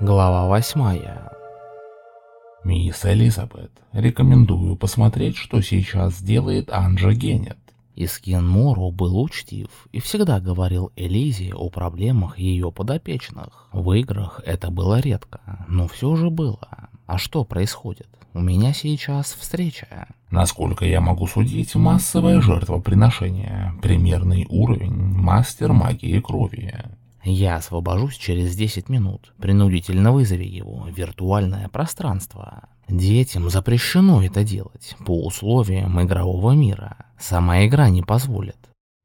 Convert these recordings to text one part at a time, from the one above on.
Глава восьмая. Мисс Элизабет, рекомендую посмотреть, что сейчас делает Анджа Геннет. Искин Мору был учтив и всегда говорил Элизе о проблемах ее подопечных. В играх это было редко, но все же было. А что происходит? У меня сейчас встреча. Насколько я могу судить, массовое жертвоприношение. Примерный уровень мастер магии крови. Я освобожусь через 10 минут. Принудительно вызови его. Виртуальное пространство. Детям запрещено это делать по условиям игрового мира. Сама игра не позволит.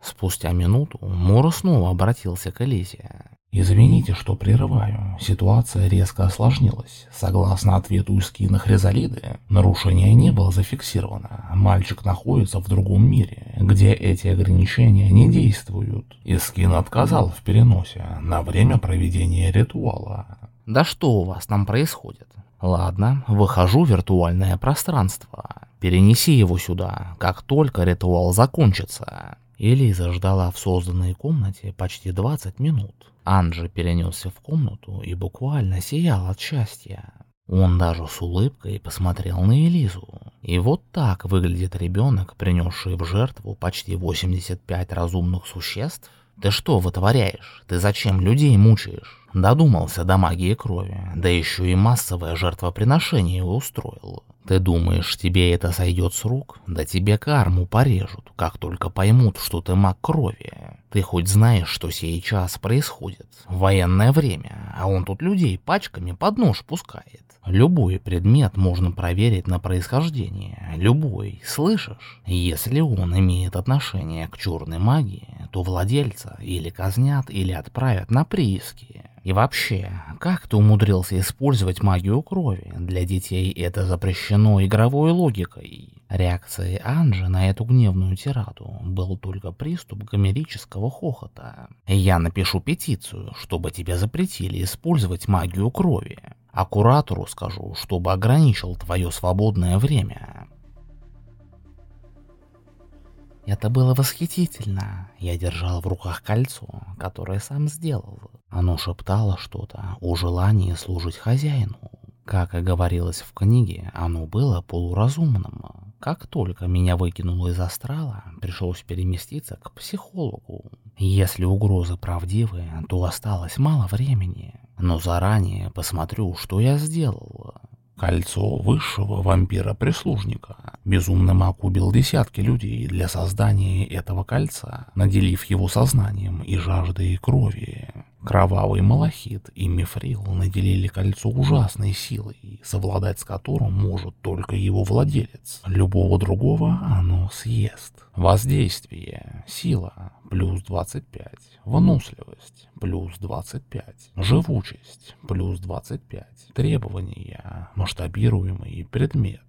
Спустя минуту Мора снова обратился к Элизе. «Извините, что прерываю. Ситуация резко осложнилась. Согласно ответу Искина Хризалиды, нарушение не было зафиксировано. Мальчик находится в другом мире, где эти ограничения не действуют. Искин отказал в переносе на время проведения ритуала». «Да что у вас там происходит? Ладно, выхожу в виртуальное пространство. Перенеси его сюда, как только ритуал закончится». Элиза ждала в созданной комнате почти 20 минут. Анджи перенесся в комнату и буквально сиял от счастья. Он даже с улыбкой посмотрел на Элизу. И вот так выглядит ребенок, принесший в жертву почти 85 разумных существ? Ты что вытворяешь? Ты зачем людей мучаешь? Додумался до магии крови, да еще и массовое жертвоприношение устроил. Ты думаешь, тебе это сойдет с рук? Да тебе карму порежут, как только поймут, что ты маг крови. Ты хоть знаешь, что сейчас происходит? Военное время, а он тут людей пачками под нож пускает. Любой предмет можно проверить на происхождение. Любой, слышишь? Если он имеет отношение к черной магии, то владельца или казнят, или отправят на прииски. И вообще, как ты умудрился использовать магию крови? Для детей это запрещено игровой логикой. Реакцией Анжи на эту гневную тираду был только приступ гомерического хохота. Я напишу петицию, чтобы тебя запретили использовать магию крови. А куратору скажу, чтобы ограничил твое свободное время. Это было восхитительно. Я держал в руках кольцо, которое сам сделал. Оно шептало что-то о желании служить хозяину. Как и говорилось в книге, оно было полуразумным. Как только меня выкинуло из астрала, пришлось переместиться к психологу. Если угрозы правдивы, то осталось мало времени. Но заранее посмотрю, что я сделал. Кольцо высшего вампира-прислужника. Безумный маг убил десятки людей для создания этого кольца, наделив его сознанием и жаждой крови. Кровавый малахит и мифрил наделили кольцо ужасной силой, совладать с которым может только его владелец. Любого другого оно съест. Воздействие. Сила. Плюс 25. Выносливость. Плюс 25. Живучесть. Плюс 25. Требования. Масштабируемый предмет.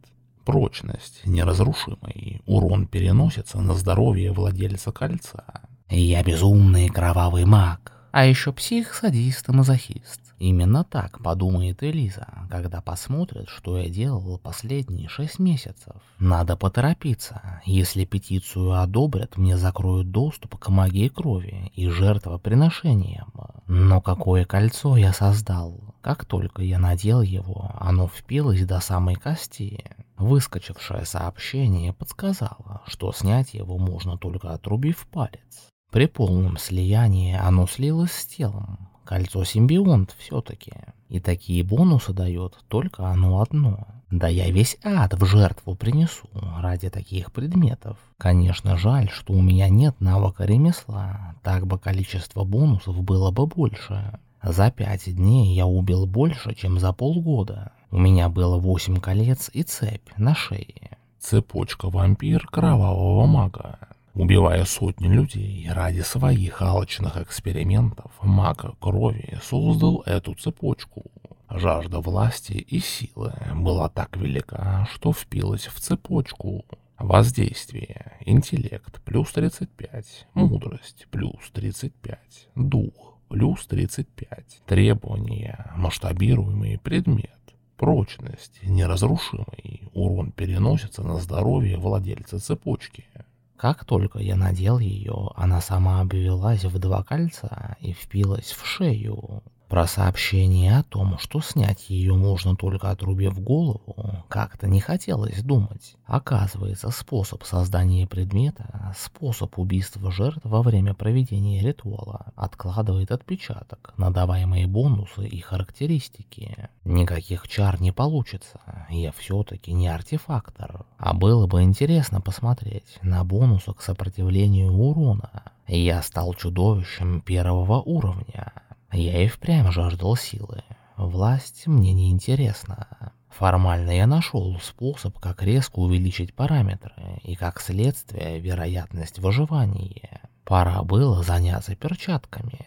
Прочность. Неразрушимый. Урон переносится на здоровье владельца кольца. Я безумный кровавый маг. А еще псих-садист и мазохист. Именно так подумает Элиза, когда посмотрит, что я делал последние шесть месяцев. Надо поторопиться. Если петицию одобрят, мне закроют доступ к магии крови и жертвоприношениям. Но какое кольцо я создал? Как только я надел его, оно впилось до самой кости. Выскочившее сообщение подсказало, что снять его можно только отрубив палец. При полном слиянии оно слилось с телом. Кольцо симбионт все-таки. И такие бонусы дает только оно одно. Да я весь ад в жертву принесу ради таких предметов. Конечно, жаль, что у меня нет навыка ремесла. Так бы количество бонусов было бы больше. За пять дней я убил больше, чем за полгода. У меня было восемь колец и цепь на шее. Цепочка вампир кровавого мага. Убивая сотни людей ради своих алчных экспериментов, маг крови создал эту цепочку. Жажда власти и силы была так велика, что впилась в цепочку. Воздействие, интеллект плюс 35, мудрость плюс 35, дух плюс 35, требования, масштабируемый предмет, прочность, неразрушимый, урон переносится на здоровье владельца цепочки. Как только я надел ее, она сама обвелась в два кольца и впилась в шею. Про сообщение о том, что снять ее можно только отрубив голову, как-то не хотелось думать. Оказывается, способ создания предмета, способ убийства жертв во время проведения ритуала откладывает отпечаток на даваемые бонусы и характеристики. Никаких чар не получится, я все-таки не артефактор. А было бы интересно посмотреть на бонусы к сопротивлению урона. Я стал чудовищем первого уровня. Я и впрямь жаждал силы. Власть мне не интересна. Формально я нашел способ, как резко увеличить параметры и, как следствие, вероятность выживания. Пора было заняться перчатками.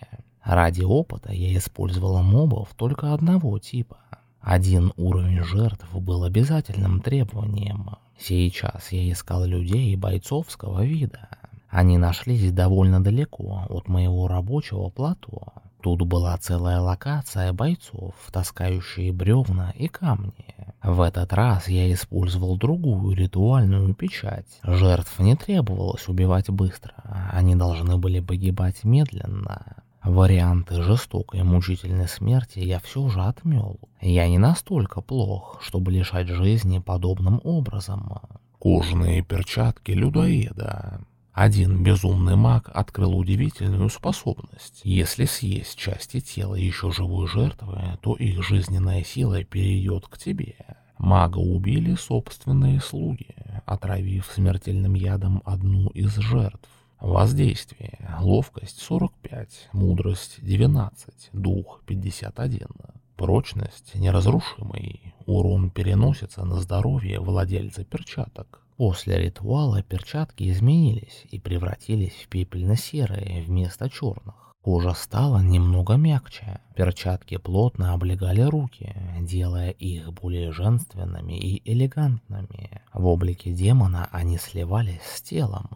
Ради опыта я использовал мобов только одного типа. Один уровень жертв был обязательным требованием. Сейчас я искал людей бойцовского вида. Они нашлись довольно далеко от моего рабочего плато. Тут была целая локация бойцов, таскающие бревна и камни. В этот раз я использовал другую ритуальную печать. Жертв не требовалось убивать быстро, они должны были погибать медленно. Варианты жестокой мучительной смерти я все же отмел. Я не настолько плох, чтобы лишать жизни подобным образом. Кожаные перчатки людоеда. Один безумный маг открыл удивительную способность. Если съесть части тела еще живой жертвы, то их жизненная сила перейдет к тебе. Мага убили собственные слуги, отравив смертельным ядом одну из жертв. Воздействие. Ловкость 45, мудрость 19, дух 51. Прочность неразрушимый. Урон переносится на здоровье владельца перчаток. После ритуала перчатки изменились и превратились в пепельно-серые вместо черных. Кожа стала немного мягче, перчатки плотно облегали руки, делая их более женственными и элегантными. В облике демона они сливались с телом.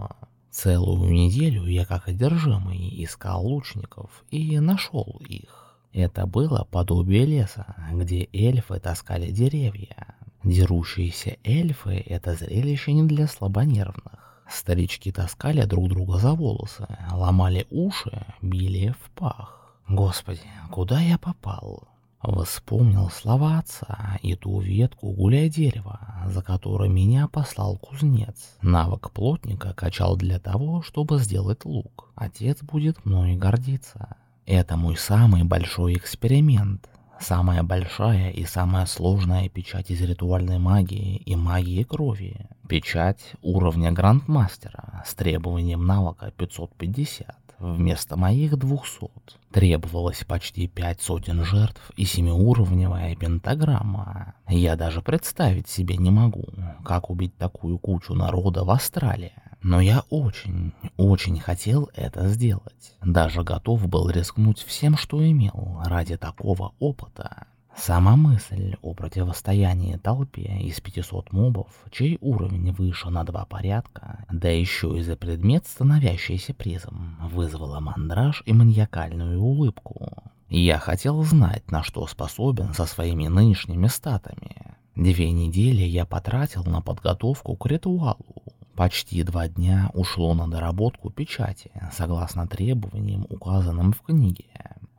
Целую неделю я как одержимый искал лучников и нашел их. Это было подобие леса, где эльфы таскали деревья. Дерущиеся эльфы — это зрелище не для слабонервных. Старички таскали друг друга за волосы, ломали уши, били в пах. Господи, куда я попал? Вспомнил слова отца и ту ветку гуляй дерева, за которой меня послал кузнец. Навык плотника качал для того, чтобы сделать лук. Отец будет мной гордиться. Это мой самый большой эксперимент. Самая большая и самая сложная печать из ритуальной магии и магии крови. Печать уровня Грандмастера с требованием навыка 550 вместо моих 200. Требовалось почти пять сотен жертв и семиуровневая пентаграмма. Я даже представить себе не могу, как убить такую кучу народа в Австралии. Но я очень, очень хотел это сделать. Даже готов был рискнуть всем, что имел, ради такого опыта. Сама мысль о противостоянии толпе из 500 мобов, чей уровень выше на два порядка, да еще и за предмет, становящийся призом, вызвала мандраж и маниакальную улыбку. Я хотел знать, на что способен со своими нынешними статами. Две недели я потратил на подготовку к ритуалу, Почти два дня ушло на доработку печати, согласно требованиям, указанным в книге.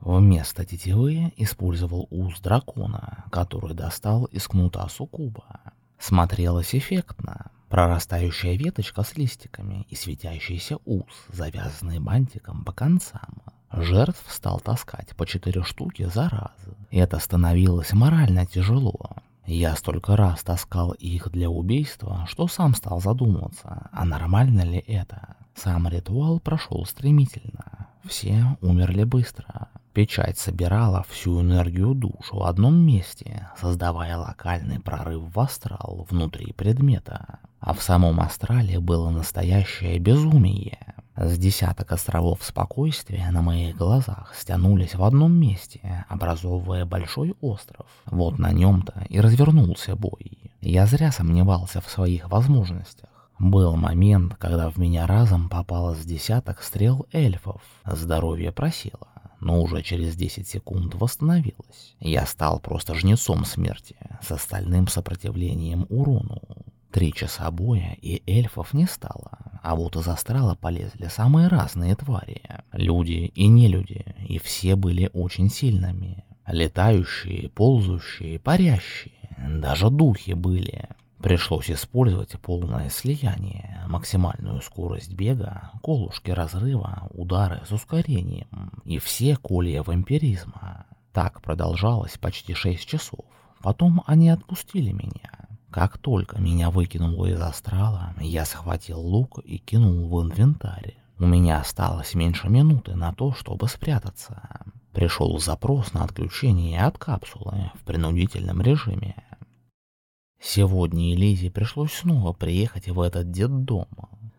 Вместо тетивы использовал уз дракона, который достал из кнута суккуба. Смотрелось эффектно. Прорастающая веточка с листиками и светящийся уз, завязанный бантиком по концам. Жертв стал таскать по четыре штуки за раз. Это становилось морально тяжело. Я столько раз таскал их для убийства, что сам стал задумываться, а нормально ли это. Сам ритуал прошел стремительно. Все умерли быстро. Печать собирала всю энергию душ в одном месте, создавая локальный прорыв в астрал внутри предмета. А в самом астрале было настоящее безумие. С десяток островов спокойствия на моих глазах стянулись в одном месте, образовывая большой остров. Вот на нем-то и развернулся бой. Я зря сомневался в своих возможностях. Был момент, когда в меня разом попало с десяток стрел эльфов. Здоровье просело, но уже через 10 секунд восстановилось. Я стал просто жнецом смерти, с остальным сопротивлением урону. Три часа боя, и эльфов не стало. а вот из астрала полезли самые разные твари. Люди и нелюди, и все были очень сильными. Летающие, ползущие, парящие, даже духи были. Пришлось использовать полное слияние, максимальную скорость бега, колушки разрыва, удары с ускорением и все колья вампиризма. Так продолжалось почти 6 часов. Потом они отпустили меня. Как только меня выкинуло из астрала, я схватил лук и кинул в инвентарь. У меня осталось меньше минуты на то, чтобы спрятаться. Пришел запрос на отключение от капсулы в принудительном режиме. Сегодня Элизе пришлось снова приехать в этот детдом.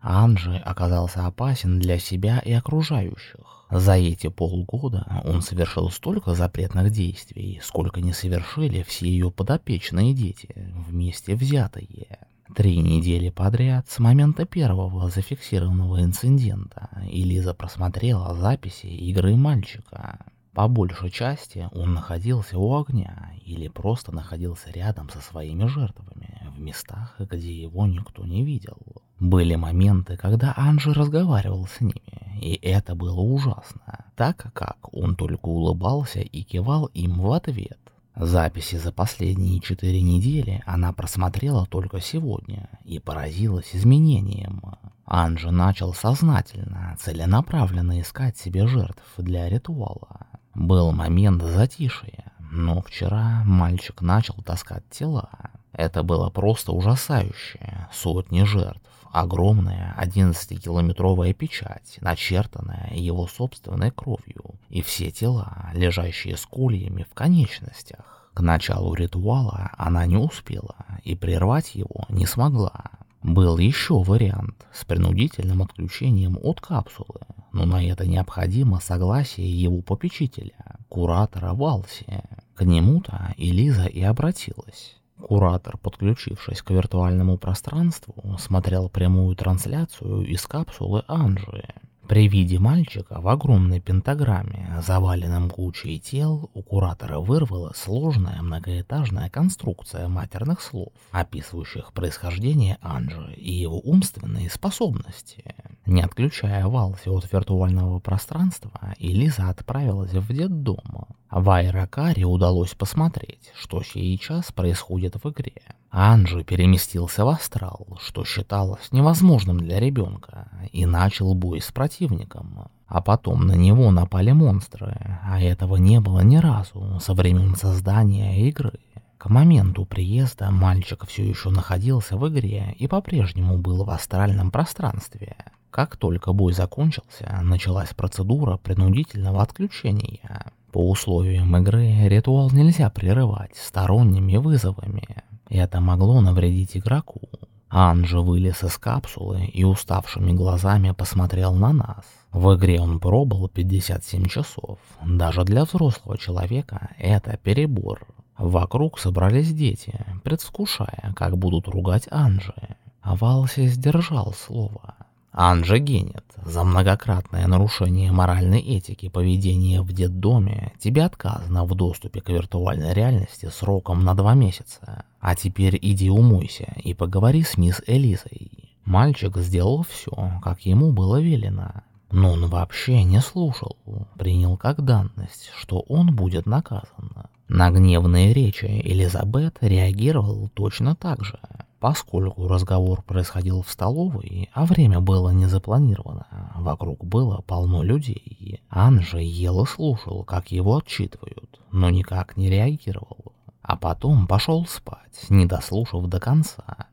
Анжи оказался опасен для себя и окружающих. За эти полгода он совершил столько запретных действий, сколько не совершили все ее подопечные дети, вместе взятые. Три недели подряд с момента первого зафиксированного инцидента Элиза просмотрела записи игры мальчика. По большей части он находился у огня или просто находился рядом со своими жертвами, в местах, где его никто не видел. Были моменты, когда Анжи разговаривал с ними, и это было ужасно, так как он только улыбался и кивал им в ответ. Записи за последние четыре недели она просмотрела только сегодня и поразилась изменением. Анжи начал сознательно, целенаправленно искать себе жертв для ритуала. Был момент затишия, но вчера мальчик начал таскать тела. Это было просто ужасающе. Сотни жертв, огромная 11-километровая печать, начертанная его собственной кровью, и все тела, лежащие с кольями в конечностях. К началу ритуала она не успела и прервать его не смогла. Был еще вариант с принудительным отключением от капсулы, но на это необходимо согласие его попечителя, куратора Валси. К нему-то Элиза и обратилась. Куратор, подключившись к виртуальному пространству, смотрел прямую трансляцию из капсулы Анжи. При виде мальчика в огромной пентаграмме, заваленном кучей тел, у куратора вырвала сложная многоэтажная конструкция матерных слов, описывающих происхождение Анжи и его умственные способности. Не отключая Валси от виртуального пространства, Элиза отправилась в детдом. В Айракаре удалось посмотреть, что сейчас происходит в игре. Анжи переместился в астрал, что считалось невозможным для ребенка, и начал бой с противником. А потом на него напали монстры, а этого не было ни разу со времен создания игры. К моменту приезда мальчик все еще находился в игре и по-прежнему был в астральном пространстве. Как только бой закончился, началась процедура принудительного отключения. По условиям игры ритуал нельзя прерывать сторонними вызовами. Это могло навредить игроку. Анжи вылез из капсулы и уставшими глазами посмотрел на нас. В игре он пробыл 57 часов. Даже для взрослого человека это перебор. Вокруг собрались дети, предвкушая, как будут ругать Анжи. Валси сдержал слово. Анжа Генет, за многократное нарушение моральной этики поведения в детдоме тебе отказано в доступе к виртуальной реальности сроком на два месяца. А теперь иди умойся и поговори с мисс Элизой. Мальчик сделал все, как ему было велено. Но он вообще не слушал, принял как данность, что он будет наказан. На гневные речи Элизабет реагировал точно так же. Поскольку разговор происходил в столовой, а время было не запланировано, вокруг было полно людей, Анжа ел и слушал, как его отчитывают, но никак не реагировал. А потом пошел спать, не дослушав до конца.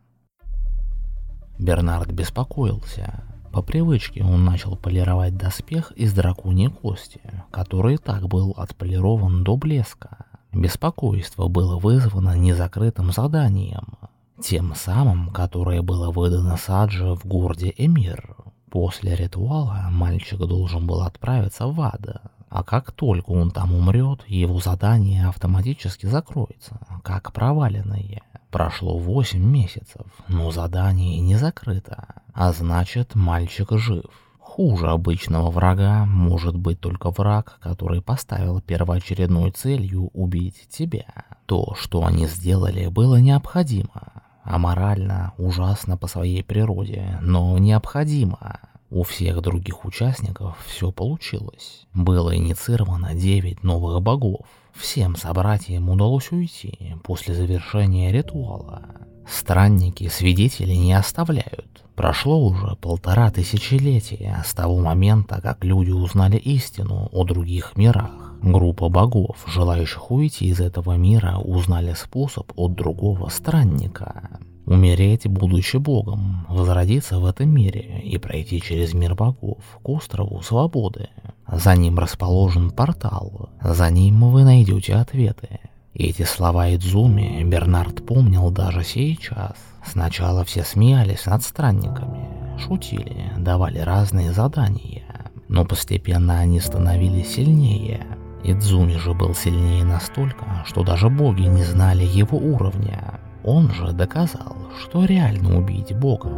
Бернард беспокоился. По привычке он начал полировать доспех из драконьей кости, который так был отполирован до блеска. Беспокойство было вызвано незакрытым заданием, тем самым, которое было выдано Саджи в городе Эмир. После ритуала мальчик должен был отправиться в ад, а как только он там умрет, его задание автоматически закроется, как проваленное. Прошло 8 месяцев, но задание не закрыто, а значит мальчик жив. Хуже обычного врага может быть только враг, который поставил первоочередной целью убить тебя. То, что они сделали, было необходимо. Аморально, ужасно по своей природе, но необходимо. У всех других участников все получилось. Было инициировано 9 новых богов. Всем собратьям удалось уйти после завершения ритуала. Странники свидетелей не оставляют. Прошло уже полтора тысячелетия с того момента, как люди узнали истину о других мирах. Группа богов, желающих уйти из этого мира, узнали способ от другого странника. Умереть, будучи богом, возродиться в этом мире и пройти через мир богов к острову свободы. За ним расположен портал, за ним вы найдете ответы. Эти слова Идзуми Бернард помнил даже сейчас. Сначала все смеялись над странниками, шутили, давали разные задания, но постепенно они становились сильнее. Идзуми же был сильнее настолько, что даже боги не знали его уровня. Он же доказал, что реально убить бога.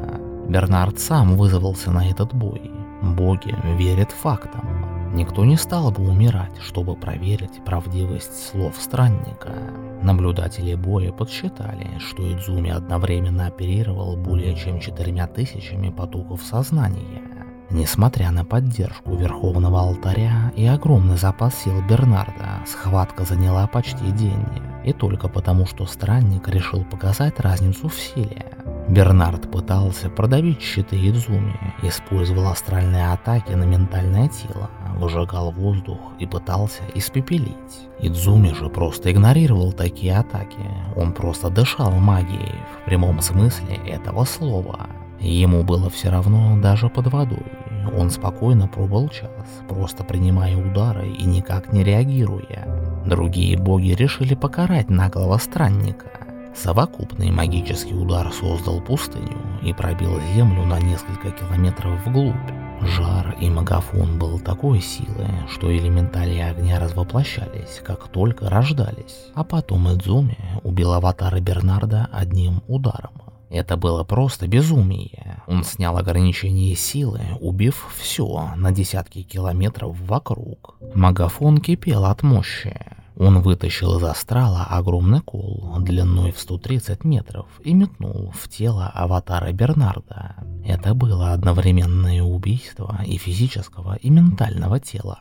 Бернард сам вызвался на этот бой. Боги верят фактам. Никто не стал бы умирать, чтобы проверить правдивость слов странника. Наблюдатели боя подсчитали, что Идзуми одновременно оперировал более чем четырьмя тысячами потоков сознания. Несмотря на поддержку Верховного Алтаря и огромный запас сил Бернарда, схватка заняла почти день. И только потому, что странник решил показать разницу в силе. Бернард пытался продавить щиты Идзуми, использовал астральные атаки на ментальное тело, выжигал воздух и пытался испепелить. Идзуми же просто игнорировал такие атаки, он просто дышал магией в прямом смысле этого слова. Ему было все равно даже под водой. Он спокойно пробыл час, просто принимая удары и никак не реагируя. Другие боги решили покарать наглого странника. Совокупный магический удар создал пустыню и пробил землю на несколько километров вглубь. Жар и магафон был такой силы, что элементали огня развоплощались, как только рождались. А потом Эдзуми убил аватара Бернарда одним ударом. Это было просто безумие. Он снял ограничение силы, убив все на десятки километров вокруг. Магафон кипел от мощи. Он вытащил из астрала огромный кол длиной в 130 метров и метнул в тело аватара Бернарда. Это было одновременное убийство и физического, и ментального тела.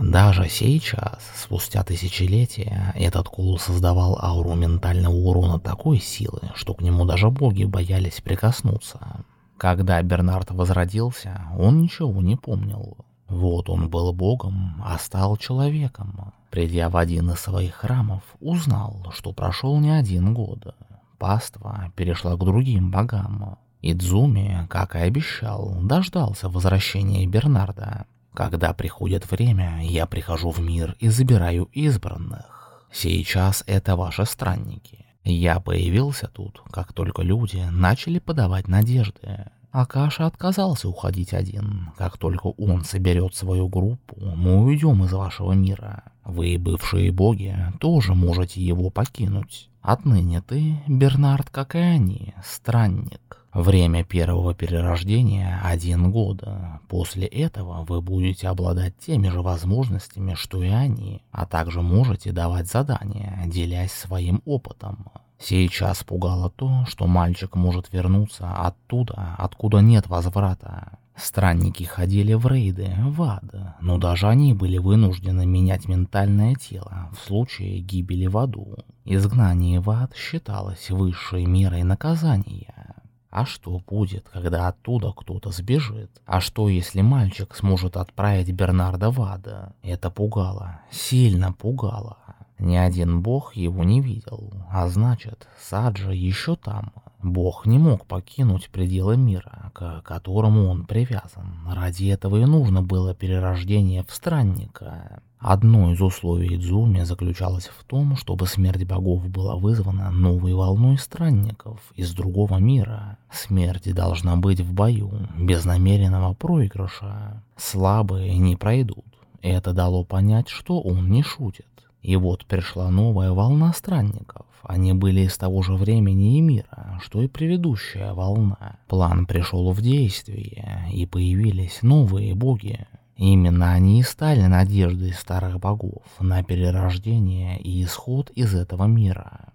Даже сейчас, спустя тысячелетия, этот кол создавал ауру ментального урона такой силы, что к нему даже боги боялись прикоснуться. Когда Бернард возродился, он ничего не помнил. Вот он был богом, а стал человеком. Придя в один из своих храмов, узнал, что прошел не один год. Паства перешла к другим богам. Идзуми, как и обещал, дождался возвращения Бернарда. Когда приходит время, я прихожу в мир и забираю избранных. Сейчас это ваши странники. Я появился тут, как только люди начали подавать надежды. Акаша отказался уходить один. Как только он соберет свою группу, мы уйдем из вашего мира. Вы, бывшие боги, тоже можете его покинуть. Отныне ты, Бернард, как и они, странник. Время первого перерождения – один год. После этого вы будете обладать теми же возможностями, что и они, а также можете давать задания, делясь своим опытом. Сейчас пугало то, что мальчик может вернуться оттуда, откуда нет возврата. Странники ходили в рейды, в ад, но даже они были вынуждены менять ментальное тело в случае гибели в аду. Изгнание в ад считалось высшей мерой наказания. А что будет, когда оттуда кто-то сбежит? А что, если мальчик сможет отправить Бернарда в ад? Это пугало, сильно пугало. Ни один бог его не видел, а значит, Саджа еще там. Бог не мог покинуть пределы мира, к которому он привязан. Ради этого и нужно было перерождение в странника. Одно из условий Дзуми заключалось в том, чтобы смерть богов была вызвана новой волной странников из другого мира. Смерть должна быть в бою, без намеренного проигрыша. Слабые не пройдут. Это дало понять, что он не шутит. И вот пришла новая волна странников. Они были из того же времени и мира, что и предыдущая волна. План пришел в действие, и появились новые боги. Именно они и стали надеждой старых богов на перерождение и исход из этого мира.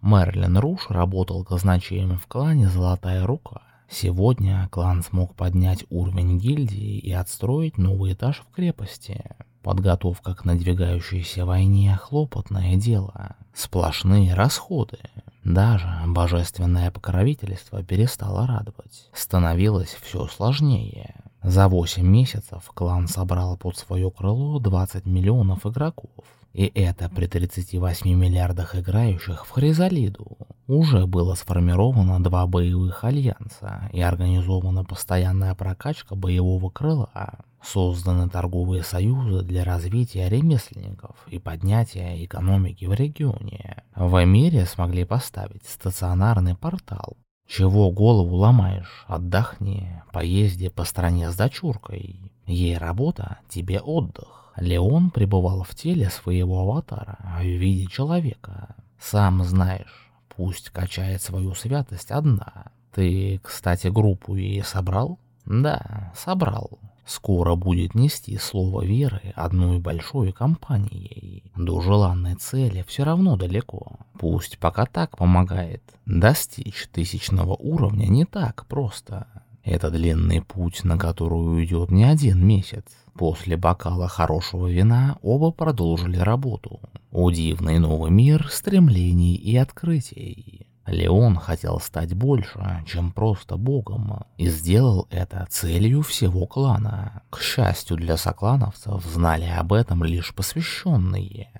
Мерлин Руш работал казначеем в клане «Золотая рука». Сегодня клан смог поднять уровень гильдии и отстроить новый этаж в крепости. Подготовка к надвигающейся войне – хлопотное дело. Сплошные расходы. Даже божественное покровительство перестало радовать. Становилось все сложнее. За 8 месяцев клан собрал под свое крыло 20 миллионов игроков. И это при 38 миллиардах играющих в Хризалиду. Уже было сформировано два боевых альянса и организована постоянная прокачка боевого крыла. Созданы торговые союзы для развития ремесленников и поднятия экономики в регионе. В мире смогли поставить стационарный портал. Чего голову ломаешь? Отдохни, поезди по стране с дочуркой. Ей работа, тебе отдых. Леон пребывал в теле своего аватара в виде человека. Сам знаешь, пусть качает свою святость одна. Ты, кстати, группу и собрал? Да, собрал. Скоро будет нести слово веры одной большой компанией. До желанной цели все равно далеко. Пусть пока так помогает. Достичь тысячного уровня не так просто. Это длинный путь, на который уйдет не один месяц. После бокала хорошего вина оба продолжили работу. Удивный новый мир стремлений и открытий. Леон хотел стать больше, чем просто богом, и сделал это целью всего клана. К счастью для соклановцев, знали об этом лишь посвященные.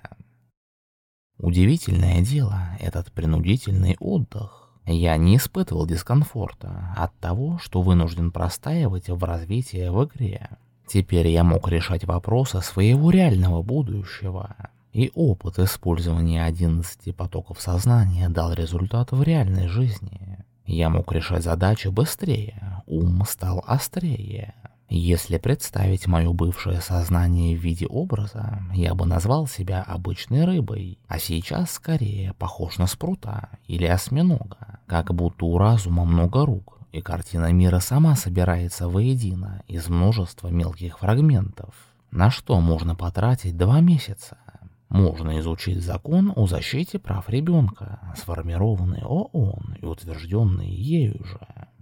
Удивительное дело, этот принудительный отдых. Я не испытывал дискомфорта от того, что вынужден простаивать в развитии в игре. Теперь я мог решать вопросы своего реального будущего. И опыт использования 11 потоков сознания дал результат в реальной жизни. Я мог решать задачи быстрее, ум стал острее. Если представить мое бывшее сознание в виде образа, я бы назвал себя обычной рыбой, а сейчас скорее похож на спрута или осьминога, как будто у разума много рук, и картина мира сама собирается воедино из множества мелких фрагментов. На что можно потратить два месяца? Можно изучить закон о защите прав ребенка, сформированный ООН и утвержденный ею же.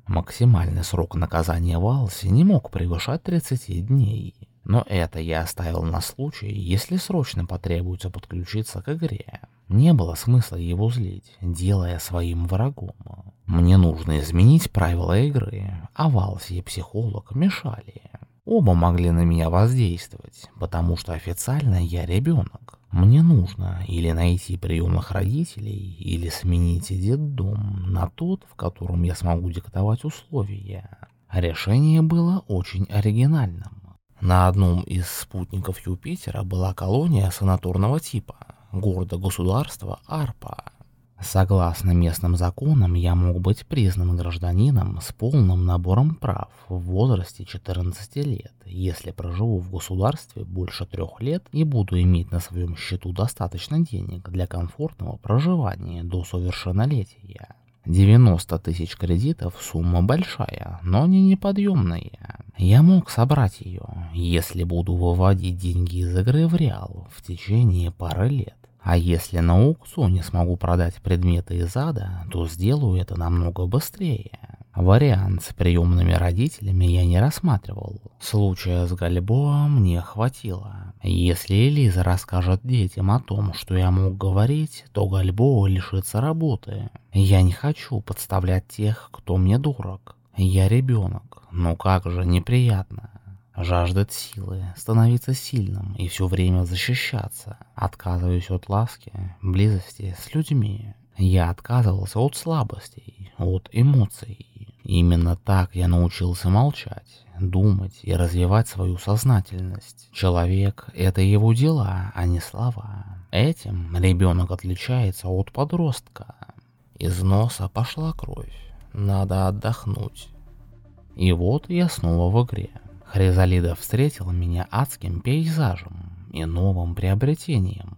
Максимальный срок наказания Валси не мог превышать 30 дней. Но это я оставил на случай, если срочно потребуется подключиться к игре. Не было смысла его злить, делая своим врагом. Мне нужно изменить правила игры, а Валси и психолог мешали. Оба могли на меня воздействовать, потому что официально я ребенок. Мне нужно или найти приемных родителей, или сменить детдом на тот, в котором я смогу диктовать условия. Решение было очень оригинальным. На одном из спутников Юпитера была колония санаторного типа, города-государства Арпа. Согласно местным законам, я мог быть признан гражданином с полным набором прав в возрасте 14 лет, если проживу в государстве больше трех лет и буду иметь на своем счету достаточно денег для комфортного проживания до совершеннолетия. 90 тысяч кредитов – сумма большая, но не неподъемная. Я мог собрать ее, если буду выводить деньги из игры в реал в течение пары лет. А если на аукционе смогу продать предметы из ада, то сделаю это намного быстрее. Вариант с приемными родителями я не рассматривал. Случая с Гальбоа мне хватило. Если Элиза расскажет детям о том, что я мог говорить, то Гальбоа лишится работы. Я не хочу подставлять тех, кто мне дурак. Я ребенок, но как же неприятно жаждет силы, становиться сильным и все время защищаться. Отказываюсь от ласки, близости с людьми. Я отказывался от слабостей, от эмоций. Именно так я научился молчать, думать и развивать свою сознательность. Человек — это его дела, а не слова. Этим ребенок отличается от подростка. Из носа пошла кровь. Надо отдохнуть. И вот я снова в игре. Хризалида встретил меня адским пейзажем и новым приобретением.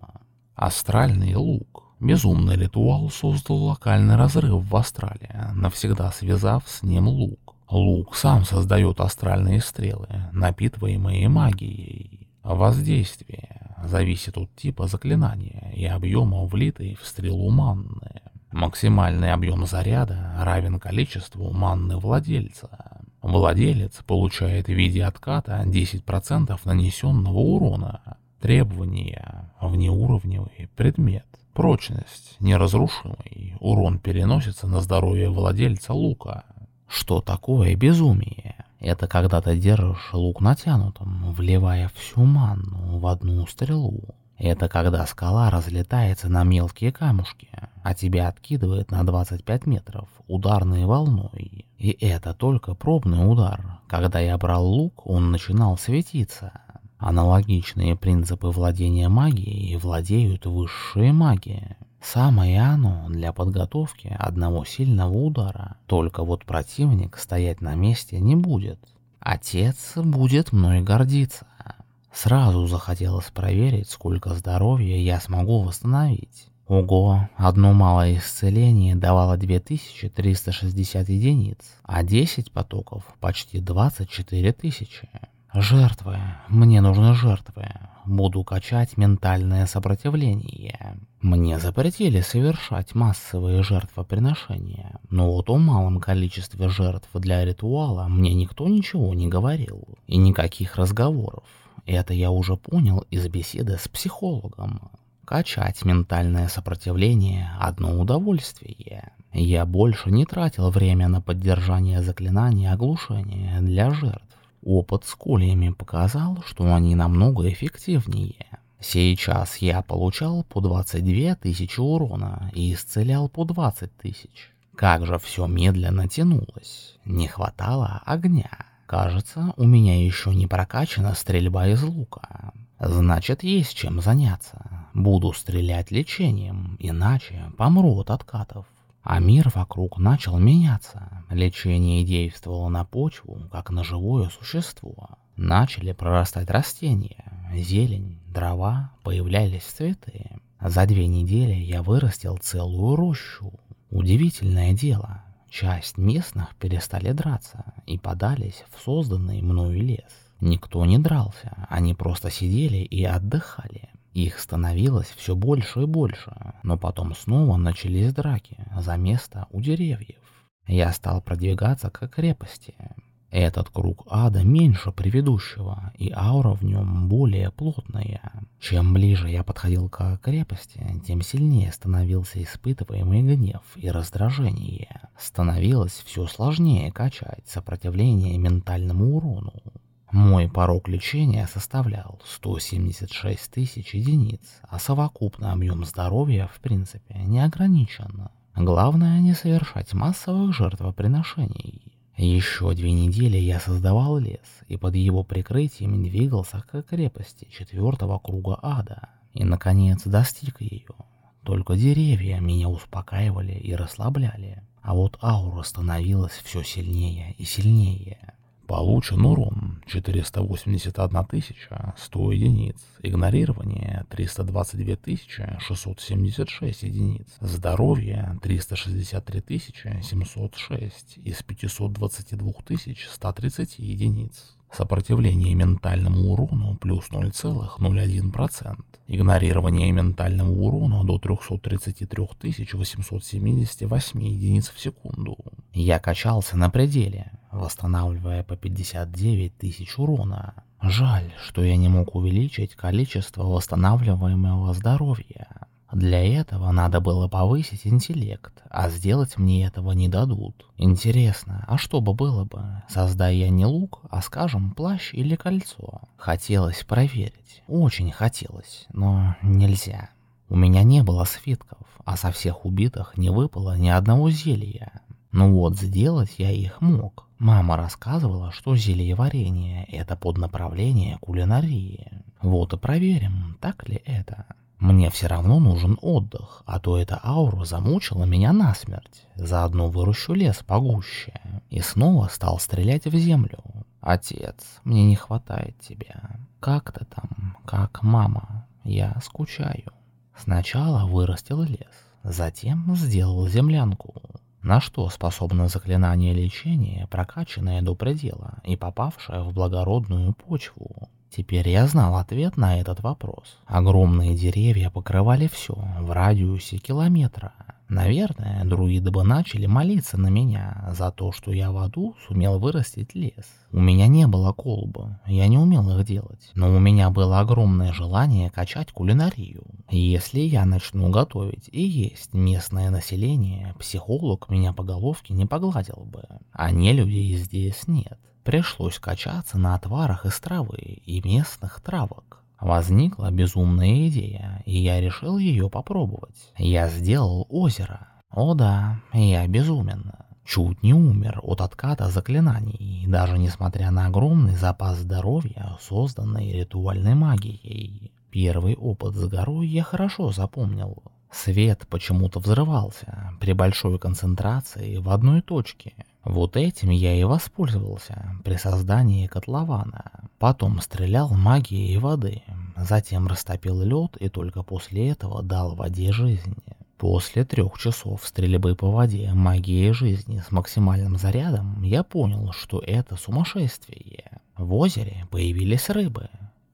Астральный лук. Безумный ритуал создал локальный разрыв в астрале, навсегда связав с ним лук. Лук сам создает астральные стрелы, напитываемые магией. Воздействие зависит от типа заклинания и объема влитой в стрелу манны. Максимальный объем заряда равен количеству манны владельца. Владелец получает в виде отката 10% нанесенного урона. Требования. Внеуровневый предмет. Прочность. Неразрушимый. Урон переносится на здоровье владельца лука. Что такое безумие? Это когда ты держишь лук натянутым, вливая всю манну в одну стрелу. Это когда скала разлетается на мелкие камушки, а тебя откидывает на 25 метров ударной волной. И это только пробный удар. Когда я брал лук, он начинал светиться. Аналогичные принципы владения магией владеют высшие маги. Самое оно для подготовки одного сильного удара. Только вот противник стоять на месте не будет. Отец будет мной гордиться. Сразу захотелось проверить, сколько здоровья я смогу восстановить. Ого, одно малое исцеление давало 2360 единиц, а 10 потоков почти 24 тысячи. Жертвы. Мне нужны жертвы. Буду качать ментальное сопротивление. Мне запретили совершать массовые жертвоприношения, но вот о малом количестве жертв для ритуала мне никто ничего не говорил, и никаких разговоров. Это я уже понял из беседы с психологом. Качать ментальное сопротивление – одно удовольствие. Я больше не тратил время на поддержание заклинания оглушения для жертв. Опыт с кольями показал, что они намного эффективнее. Сейчас я получал по 22 тысячи урона и исцелял по 20 тысяч. Как же все медленно тянулось. Не хватало огня. Кажется, у меня еще не прокачана стрельба из лука. Значит, есть чем заняться. Буду стрелять лечением, иначе помру от откатов. А мир вокруг начал меняться. Лечение действовало на почву, как на живое существо. Начали прорастать растения, зелень, дрова, появлялись цветы. За две недели я вырастил целую рощу. Удивительное дело, Часть местных перестали драться и подались в созданный мною лес. Никто не дрался, они просто сидели и отдыхали. Их становилось все больше и больше, но потом снова начались драки за место у деревьев. Я стал продвигаться к крепости, этот круг ада меньше предыдущего, и аура в нем более плотная. Чем ближе я подходил к крепости, тем сильнее становился испытываемый гнев и раздражение. Становилось все сложнее качать сопротивление ментальному урону. Мой порог лечения составлял 176 тысяч единиц, а совокупный объем здоровья в принципе не ограничен. Главное не совершать массовых жертвоприношений. Еще две недели я создавал лес, и под его прикрытием двигался к крепости четвертого круга ада, и наконец достиг ее. Только деревья меня успокаивали и расслабляли, а вот аура становилась все сильнее и сильнее. Получен урон 481 100 единиц. Игнорирование 322 676 единиц. Здоровье 363 706 из 522 130 единиц. Сопротивление ментальному урону плюс 0,01%. Игнорирование ментального урона до 333 878 единиц в секунду. Я качался на пределе, восстанавливая по 59 тысяч урона. Жаль, что я не мог увеличить количество восстанавливаемого здоровья. Для этого надо было повысить интеллект, а сделать мне этого не дадут. Интересно, а что бы было бы, создая я не лук, а скажем плащ или кольцо? Хотелось проверить, очень хотелось, но нельзя. У меня не было свитков, а со всех убитых не выпало ни одного зелья. Ну вот, сделать я их мог. Мама рассказывала, что зелье варенье – это под направление кулинарии. Вот и проверим, так ли это. Мне все равно нужен отдых, а то эта аура замучила меня насмерть. Заодно выращу лес погуще. И снова стал стрелять в землю. Отец, мне не хватает тебя. Как ты там? Как мама? Я скучаю. Сначала вырастил лес, затем сделал землянку. На что способно заклинание лечения, прокачанное до предела и попавшее в благородную почву? Теперь я знал ответ на этот вопрос. Огромные деревья покрывали все в радиусе километра. Наверное, друиды бы начали молиться на меня за то, что я в аду сумел вырастить лес. У меня не было колбы, я не умел их делать, но у меня было огромное желание качать кулинарию. Если я начну готовить и есть местное население, психолог меня по головке не погладил бы, а не людей здесь нет. Пришлось качаться на отварах из травы и местных травок. Возникла безумная идея, и я решил ее попробовать. Я сделал озеро. О да, я безумен. Чуть не умер от отката заклинаний, даже несмотря на огромный запас здоровья, созданный ритуальной магией. Первый опыт с горой я хорошо запомнил. Свет почему-то взрывался при большой концентрации в одной точке. Вот этим я и воспользовался при создании котлована. Потом стрелял магией воды, затем растопил лед и только после этого дал воде жизни. После трех часов стрельбы по воде магии жизни с максимальным зарядом я понял, что это сумасшествие. В озере появились рыбы.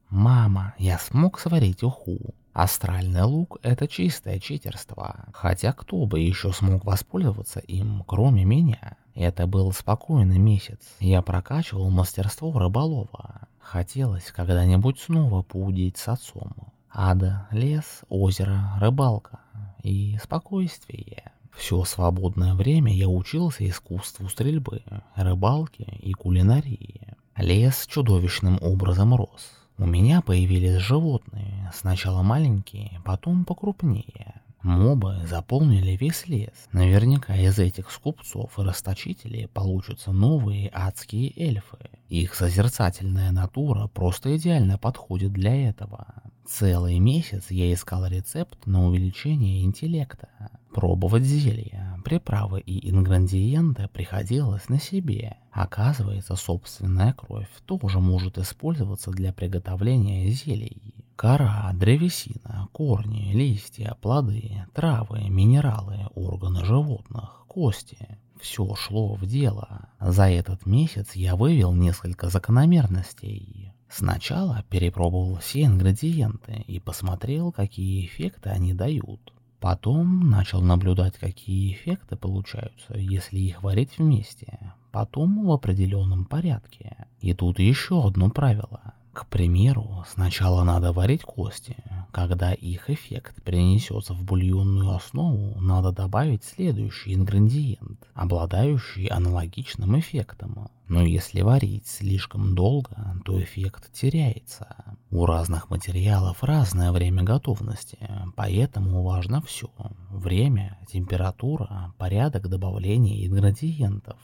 Мама, я смог сварить уху. Астральный лук — это чистое читерство, хотя кто бы еще смог воспользоваться им, кроме меня? Это был спокойный месяц, я прокачивал мастерство рыболова. Хотелось когда-нибудь снова поудить с отцом. Ада, лес, озеро, рыбалка и спокойствие. Все свободное время я учился искусству стрельбы, рыбалки и кулинарии. Лес чудовищным образом рос. У меня появились животные, сначала маленькие, потом покрупнее. Мобы заполнили весь лес. Наверняка из этих скупцов и расточителей получатся новые адские эльфы. Их созерцательная натура просто идеально подходит для этого. Целый месяц я искал рецепт на увеличение интеллекта. Пробовать зелья, приправы и ингредиенты приходилось на себе. Оказывается, собственная кровь тоже может использоваться для приготовления зелий. Кора, древесина, корни, листья, плоды, травы, минералы, органы животных, кости. Все шло в дело. За этот месяц я вывел несколько закономерностей. Сначала перепробовал все ингредиенты и посмотрел, какие эффекты они дают. Потом начал наблюдать, какие эффекты получаются, если их варить вместе. Потом в определенном порядке. И тут еще одно правило. К примеру, сначала надо варить кости. Когда их эффект перенесется в бульонную основу, надо добавить следующий ингредиент, обладающий аналогичным эффектом. Но если варить слишком долго, то эффект теряется. У разных материалов разное время готовности, поэтому важно все. Время, температура, порядок добавления ингредиентов.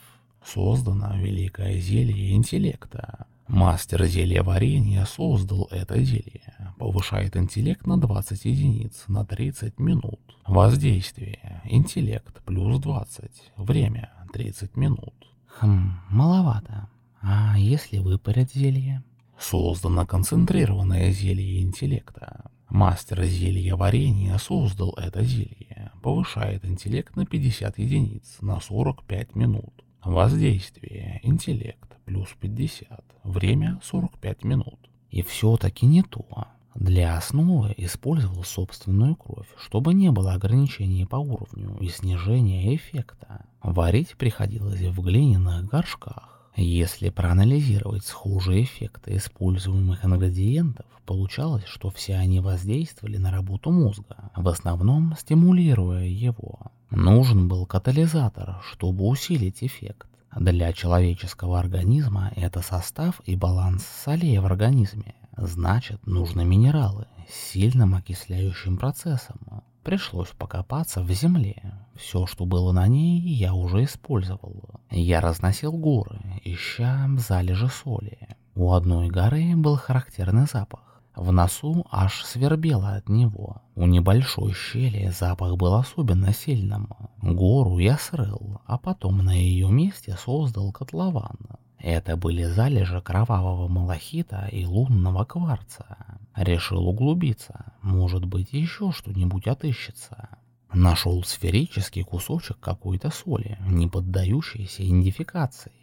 Создано великое зелье интеллекта, Мастер зелья варенья создал это зелье. Повышает интеллект на 20 единиц на 30 минут. Воздействие. Интеллект плюс 20. Время 30 минут. Хм, маловато. А если выпарить зелье? Создано концентрированное зелье интеллекта. Мастер зелья варенья создал это зелье. Повышает интеллект на 50 единиц на 45 минут. Воздействие. Интеллект плюс 50. Время 45 минут. И все-таки не то. Для основы использовал собственную кровь, чтобы не было ограничений по уровню и снижения эффекта. Варить приходилось в глиняных горшках. Если проанализировать схожие эффекты используемых ингредиентов, получалось, что все они воздействовали на работу мозга, в основном стимулируя его. Нужен был катализатор, чтобы усилить эффект. Для человеческого организма это состав и баланс солей в организме. Значит, нужны минералы с сильным окисляющим процессом. Пришлось покопаться в земле. Все, что было на ней, я уже использовал. Я разносил горы, ища залежи соли. У одной горы был характерный запах. В носу аж свербело от него. У небольшой щели запах был особенно сильным. Гору я срыл, а потом на ее месте создал котлован. Это были залежи кровавого малахита и лунного кварца. Решил углубиться, может быть еще что-нибудь отыщется. Нашел сферический кусочек какой-то соли, не поддающийся идентификации.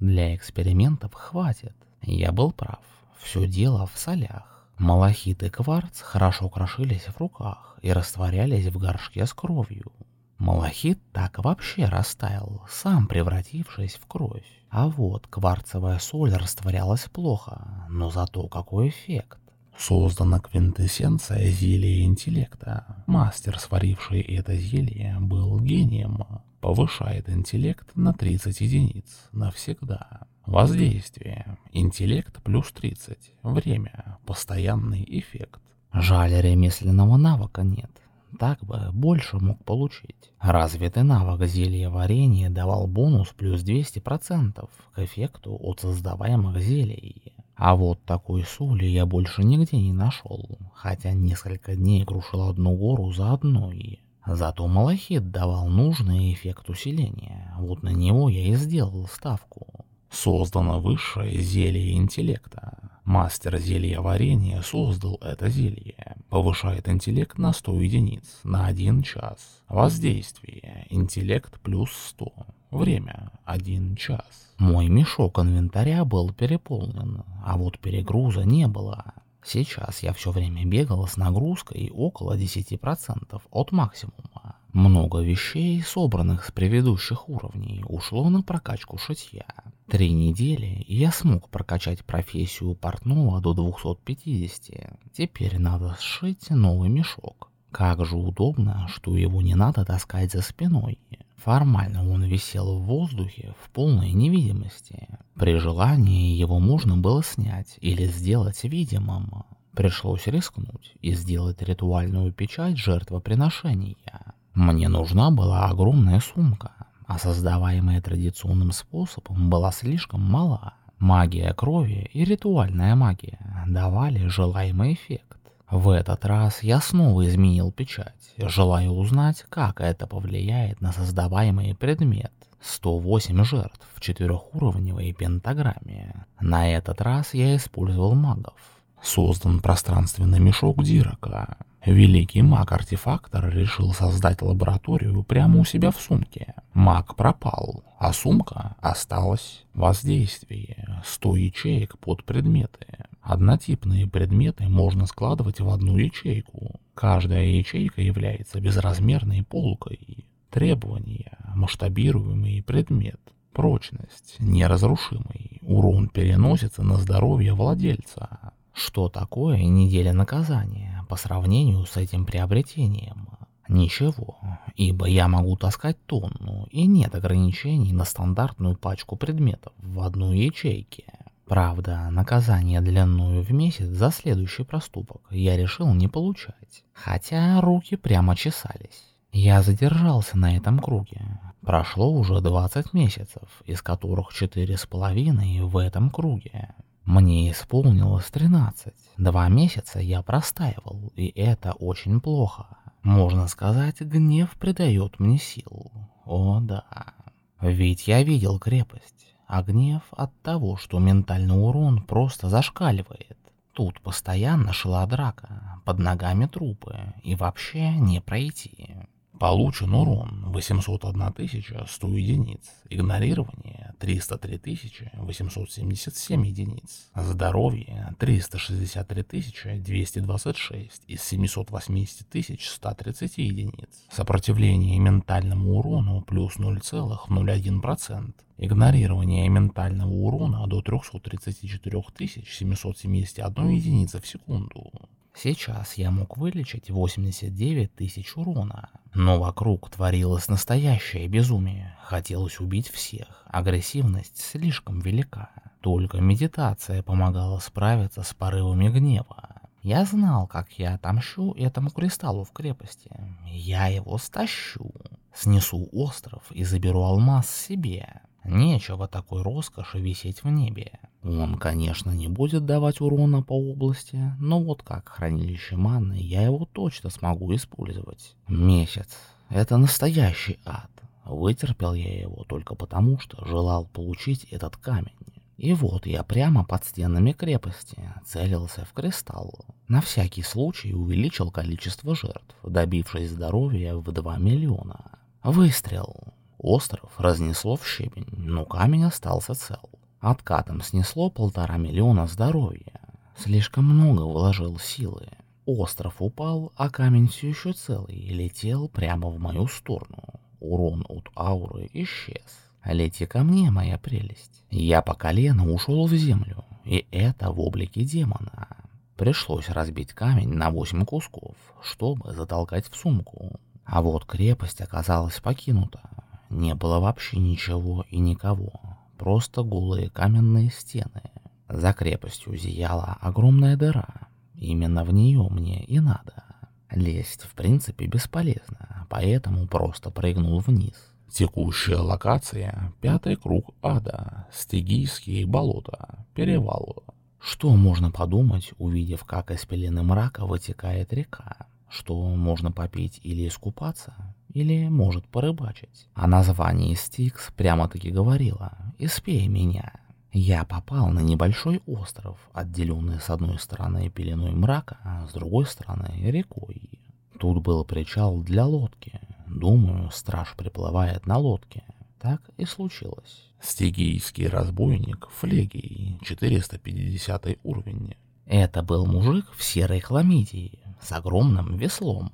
Для экспериментов хватит. Я был прав. Все дело в солях. Малахит и кварц хорошо крошились в руках и растворялись в горшке с кровью. Малахит так вообще растаял, сам превратившись в кровь. А вот кварцевая соль растворялась плохо, но зато какой эффект. Создана квинтэссенция зелья интеллекта. Мастер, сваривший это зелье, был гением. Повышает интеллект на 30 единиц навсегда. Воздействие. Интеллект плюс 30. Время. Постоянный эффект. Жаль, ремесленного навыка нет. Так бы больше мог получить. Развитый навык зелья варенья давал бонус плюс 200% к эффекту от создаваемых зелий. А вот такой соли я больше нигде не нашел, хотя несколько дней крушил одну гору за одной. Зато малахит давал нужный эффект усиления, вот на него я и сделал ставку. Создано высшее зелье интеллекта. Мастер зелья варенья создал это зелье. Повышает интеллект на 100 единиц на 1 час. Воздействие. Интеллект плюс 100. Время. 1 час. Мой мешок инвентаря был переполнен, а вот перегруза не было. Сейчас я все время бегал с нагрузкой около 10% от максимума. Много вещей, собранных с предыдущих уровней, ушло на прокачку шитья. Три недели, и я смог прокачать профессию портного до 250. Теперь надо сшить новый мешок. Как же удобно, что его не надо таскать за спиной. Формально он висел в воздухе в полной невидимости. При желании его можно было снять или сделать видимым. Пришлось рискнуть и сделать ритуальную печать жертвоприношения. Мне нужна была огромная сумка, а создаваемая традиционным способом была слишком мала. Магия крови и ритуальная магия давали желаемый эффект. В этот раз я снова изменил печать, желая узнать, как это повлияет на создаваемый предмет. 108 жертв в четырехуровневой пентаграмме. На этот раз я использовал магов. Создан пространственный мешок Дирака. Великий маг-артефактор решил создать лабораторию прямо у себя в сумке. Маг пропал, а сумка осталась. Воздействие. 100 ячеек под предметы. Однотипные предметы можно складывать в одну ячейку. Каждая ячейка является безразмерной полкой. Требования. Масштабируемый предмет. Прочность. Неразрушимый. Урон переносится на здоровье владельца. Что такое неделя наказания по сравнению с этим приобретением? Ничего, ибо я могу таскать тонну, и нет ограничений на стандартную пачку предметов в одной ячейке. Правда, наказание длинную в месяц за следующий проступок я решил не получать, хотя руки прямо чесались. Я задержался на этом круге. Прошло уже 20 месяцев, из которых четыре с половиной в этом круге. Мне исполнилось 13. Два месяца я простаивал, и это очень плохо. Можно сказать, гнев придает мне сил. О да. Ведь я видел крепость а гнев от того, что ментальный урон просто зашкаливает. Тут постоянно шла драка, под ногами трупы, и вообще не пройти. Получен урон 801 100 единиц. Игнорирование 303 877 единиц. Здоровье 363 226 из 780 130 единиц. Сопротивление ментальному урону плюс 0,01%. Игнорирование ментального урона до 334 771 единицы в секунду. Сейчас я мог вылечить 89 тысяч урона, но вокруг творилось настоящее безумие. Хотелось убить всех, агрессивность слишком велика. Только медитация помогала справиться с порывами гнева. Я знал, как я отомщу этому кристаллу в крепости. Я его стащу. Снесу остров и заберу алмаз себе. Нечего такой роскоши висеть в небе. Он, конечно, не будет давать урона по области, но вот как хранилище маны я его точно смогу использовать. Месяц. Это настоящий ад. Вытерпел я его только потому, что желал получить этот камень. И вот я прямо под стенами крепости целился в кристалл. На всякий случай увеличил количество жертв, добившись здоровья в 2 миллиона. Выстрел. Остров разнесло в щебень, но камень остался цел. Откатом снесло полтора миллиона здоровья. Слишком много вложил силы. Остров упал, а камень все еще целый летел прямо в мою сторону. Урон от ауры исчез. Лети ко мне, моя прелесть. Я по колено ушел в землю, и это в облике демона. Пришлось разбить камень на восемь кусков, чтобы затолкать в сумку. А вот крепость оказалась покинута. Не было вообще ничего и никого. Просто голые каменные стены. За крепостью зияла огромная дыра. Именно в нее мне и надо. Лезть в принципе бесполезно, поэтому просто прыгнул вниз. Текущая локация — пятый круг ада, стигийские болота, перевал. Что можно подумать, увидев, как из пелены мрака вытекает река? Что можно попить или искупаться, или может порыбачить? А название Стикс прямо-таки говорила «Испей меня». Я попал на небольшой остров, отделенный с одной стороны пеленой мрака, а с другой стороны рекой. Тут был причал для лодки. Думаю, страж приплывает на лодке. Так и случилось. Стигийский разбойник Флегий, 450 уровень. Это был мужик в серой хламидии, с огромным веслом.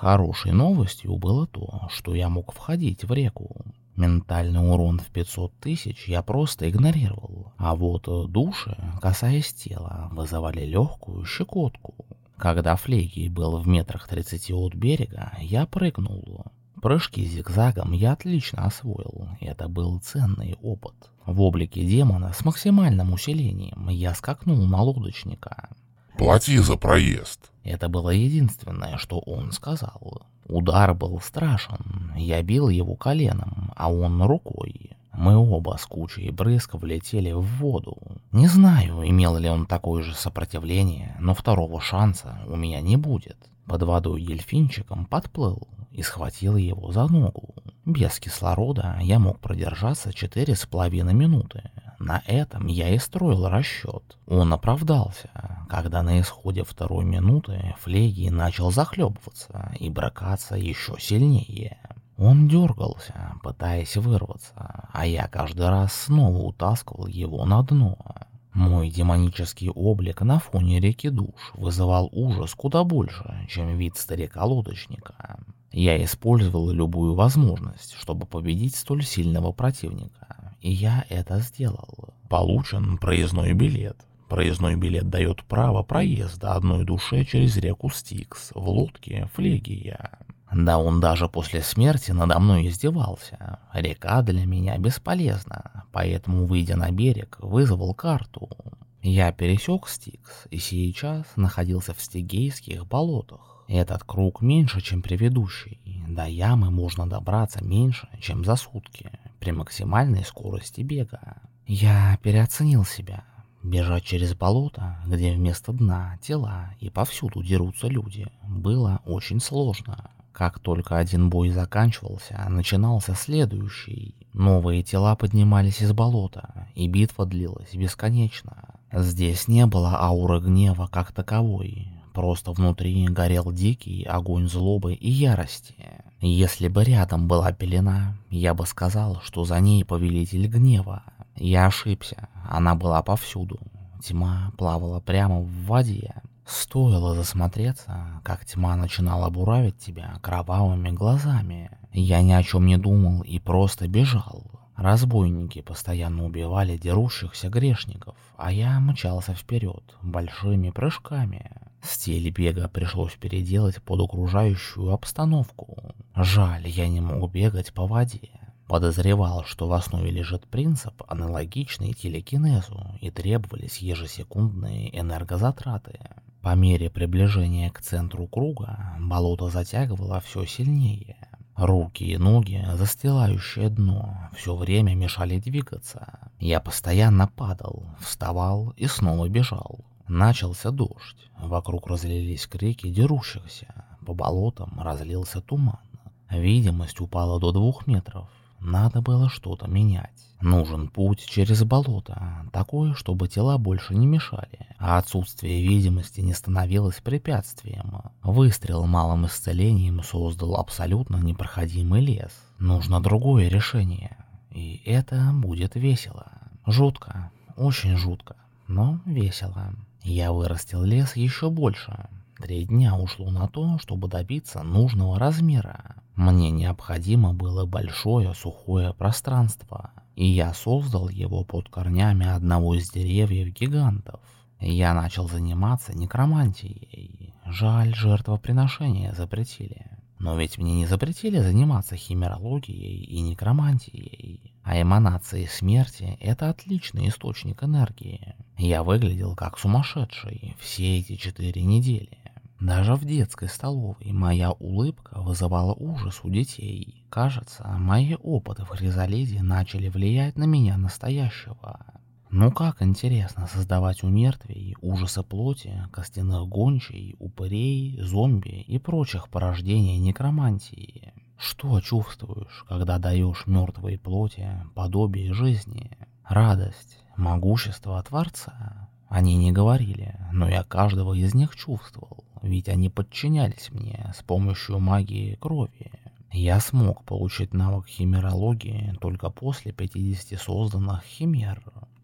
Хорошей новостью было то, что я мог входить в реку. Ментальный урон в 500 тысяч я просто игнорировал, а вот души, касаясь тела, вызывали легкую щекотку. Когда Флегий был в метрах 30 от берега, я прыгнул. Прыжки зигзагом я отлично освоил, это был ценный опыт. В облике демона с максимальным усилением я скакнул на лодочника. «Плати за проезд!» Это было единственное, что он сказал. Удар был страшен, я бил его коленом, а он рукой. Мы оба с кучей брызг влетели в воду. Не знаю, имел ли он такое же сопротивление, но второго шанса у меня не будет. Под водой дельфинчиком подплыл и схватил его за ногу. Без кислорода я мог продержаться четыре с половиной минуты. На этом я и строил расчет. Он оправдался, когда на исходе второй минуты Флегий начал захлебываться и бракаться еще сильнее. Он дергался, пытаясь вырваться, а я каждый раз снова утаскивал его на дно. Мой демонический облик на фоне реки душ вызывал ужас куда больше, чем вид старика-лодочника. Я использовал любую возможность, чтобы победить столь сильного противника, я это сделал. Получен проездной билет. Проездной билет дает право проезда одной душе через реку Стикс в лодке Флегия. Да он даже после смерти надо мной издевался. Река для меня бесполезна, поэтому, выйдя на берег, вызвал карту. Я пересек Стикс и сейчас находился в Стигейских болотах. Этот круг меньше, чем предыдущий. До ямы можно добраться меньше, чем за сутки, при максимальной скорости бега. Я переоценил себя. Бежать через болото, где вместо дна тела и повсюду дерутся люди, было очень сложно. Как только один бой заканчивался, начинался следующий. Новые тела поднимались из болота, и битва длилась бесконечно. Здесь не было ауры гнева как таковой, просто внутри горел дикий огонь злобы и ярости. Если бы рядом была пелена, я бы сказал, что за ней повелитель гнева. Я ошибся, она была повсюду. Тьма плавала прямо в воде, Стоило засмотреться, как тьма начинала буравить тебя кровавыми глазами. Я ни о чем не думал и просто бежал. Разбойники постоянно убивали дерущихся грешников, а я мчался вперед большими прыжками. Стиль бега пришлось переделать под окружающую обстановку. Жаль, я не мог бегать по воде. Подозревал, что в основе лежит принцип, аналогичный телекинезу, и требовались ежесекундные энергозатраты. По мере приближения к центру круга болото затягивало все сильнее. Руки и ноги, застилающие дно, все время мешали двигаться. Я постоянно падал, вставал и снова бежал. Начался дождь, вокруг разлились крики дерущихся, по болотам разлился туман. Видимость упала до двух метров. Надо было что-то менять. Нужен путь через болото, такое, чтобы тела больше не мешали, а отсутствие видимости не становилось препятствием. Выстрел малым исцелением создал абсолютно непроходимый лес. Нужно другое решение. И это будет весело. Жутко, очень жутко, но весело. Я вырастил лес еще больше. Три дня ушло на то, чтобы добиться нужного размера. Мне необходимо было большое сухое пространство, и я создал его под корнями одного из деревьев гигантов. Я начал заниматься некромантией. Жаль, жертвоприношения запретили. Но ведь мне не запретили заниматься химерологией и некромантией. А эманации смерти — это отличный источник энергии. Я выглядел как сумасшедший все эти четыре недели. Даже в детской столовой моя улыбка вызывала ужас у детей. Кажется, мои опыты в хризалиде начали влиять на меня настоящего. Ну как интересно создавать у мертвей ужасы плоти, костяных гончей, упырей, зомби и прочих порождений некромантии. Что чувствуешь, когда даешь мертвой плоти подобие жизни? Радость, могущество Творца? Они не говорили, но я каждого из них чувствовал, ведь они подчинялись мне с помощью магии крови. Я смог получить навык химерологии только после 50 созданных химер.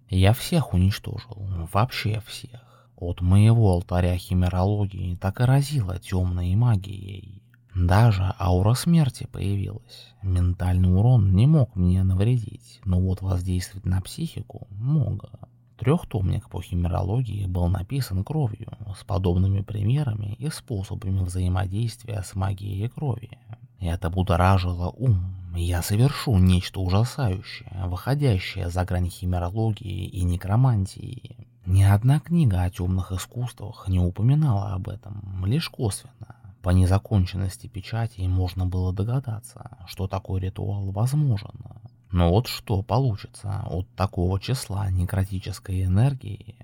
Я всех уничтожил, вообще всех. От моего алтаря химерологии так и разило темной магией. Даже аура смерти появилась. Ментальный урон не мог мне навредить, но вот воздействовать на психику мог. Трехтомник по химерологии был написан кровью, с подобными примерами и способами взаимодействия с магией крови. Это будоражило ум, я совершу нечто ужасающее, выходящее за грань химерологии и некромантии. Ни одна книга о темных искусствах не упоминала об этом, лишь косвенно. По незаконченности печати можно было догадаться, что такой ритуал возможен. Но вот что получится от такого числа некротической энергии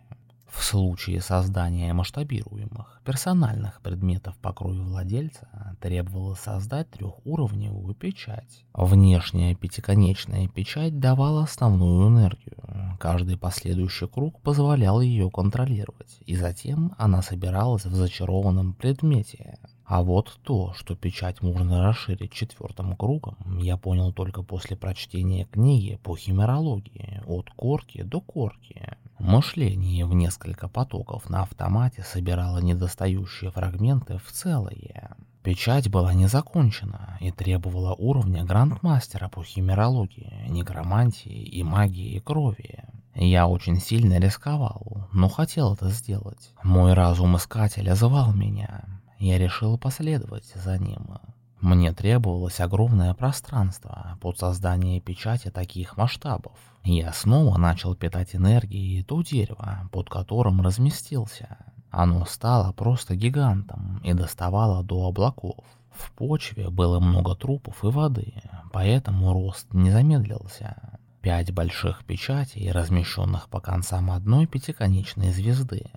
в случае создания масштабируемых персональных предметов по крови владельца требовалось создать трехуровневую печать. Внешняя пятиконечная печать давала основную энергию. Каждый последующий круг позволял ее контролировать, и затем она собиралась в зачарованном предмете. А вот то, что печать можно расширить четвертым кругом, я понял только после прочтения книги по химерологии от корки до корки. Мышление в несколько потоков на автомате собирало недостающие фрагменты в целое. Печать была не закончена и требовала уровня грандмастера по химерологии, некромантии и магии крови. Я очень сильно рисковал, но хотел это сделать. Мой разум искателя звал меня. Я решил последовать за ним. Мне требовалось огромное пространство под создание печати таких масштабов. Я снова начал питать энергией то дерево, под которым разместился. Оно стало просто гигантом и доставало до облаков. В почве было много трупов и воды, поэтому рост не замедлился. Пять больших печатей, размещенных по концам одной пятиконечной звезды.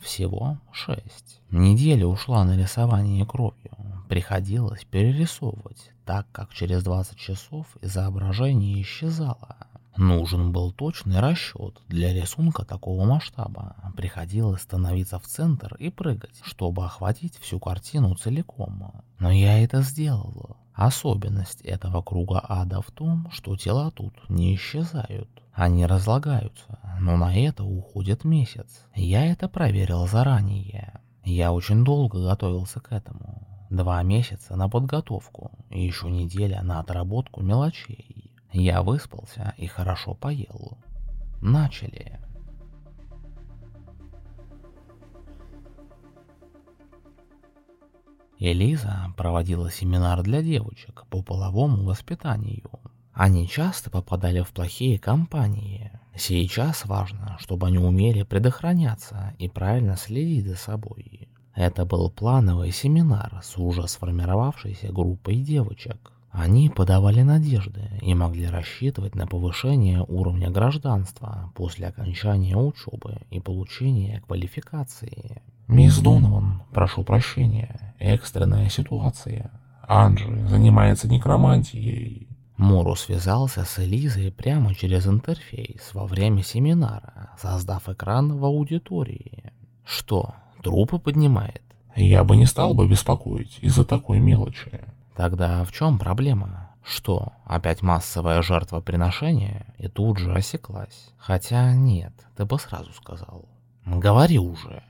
Всего шесть. Неделя ушла на рисование кровью. Приходилось перерисовывать, так как через 20 часов изображение исчезало. Нужен был точный расчет для рисунка такого масштаба. Приходилось становиться в центр и прыгать, чтобы охватить всю картину целиком. Но я это сделал. Особенность этого круга ада в том, что тела тут не исчезают. Они разлагаются, но на это уходит месяц. Я это проверил заранее. Я очень долго готовился к этому. Два месяца на подготовку и еще неделя на отработку мелочей. Я выспался и хорошо поел. Начали. Элиза проводила семинар для девочек по половому воспитанию. Они часто попадали в плохие компании. Сейчас важно, чтобы они умели предохраняться и правильно следить за собой. Это был плановый семинар с уже сформировавшейся группой девочек. Они подавали надежды и могли рассчитывать на повышение уровня гражданства после окончания учебы и получения квалификации. «Мисс Донован, прошу прощения, экстренная ситуация. Анджи занимается некромантией». Муру связался с Элизой прямо через интерфейс во время семинара, создав экран в аудитории. Что, трупы поднимает? Я бы не стал бы беспокоить из-за такой мелочи. Тогда в чем проблема? Что, опять массовое жертвоприношение? И тут же осеклась. Хотя нет, ты бы сразу сказал. Говори уже.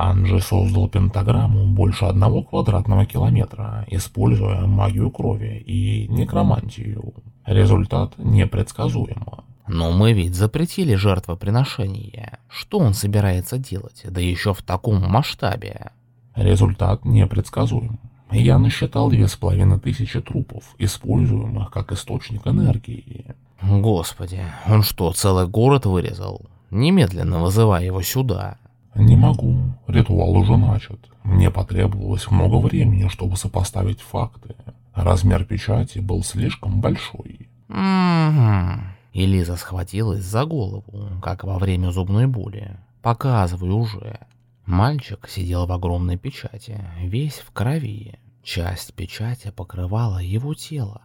Анджи создал пентаграмму больше одного квадратного километра, используя магию крови и некромантию. Результат непредсказуем. Но мы ведь запретили жертвоприношение. Что он собирается делать, да еще в таком масштабе? Результат непредсказуем. Я насчитал две с половиной тысячи трупов, используемых как источник энергии. Господи, он что, целый город вырезал? Немедленно вызывай его сюда. Не могу, ритуал уже начат. Мне потребовалось много времени, чтобы сопоставить факты. Размер печати был слишком большой. Угу. И Лиза схватилась за голову, как во время зубной боли. Показывай уже. Мальчик сидел в огромной печати, весь в крови. Часть печати покрывала его тело.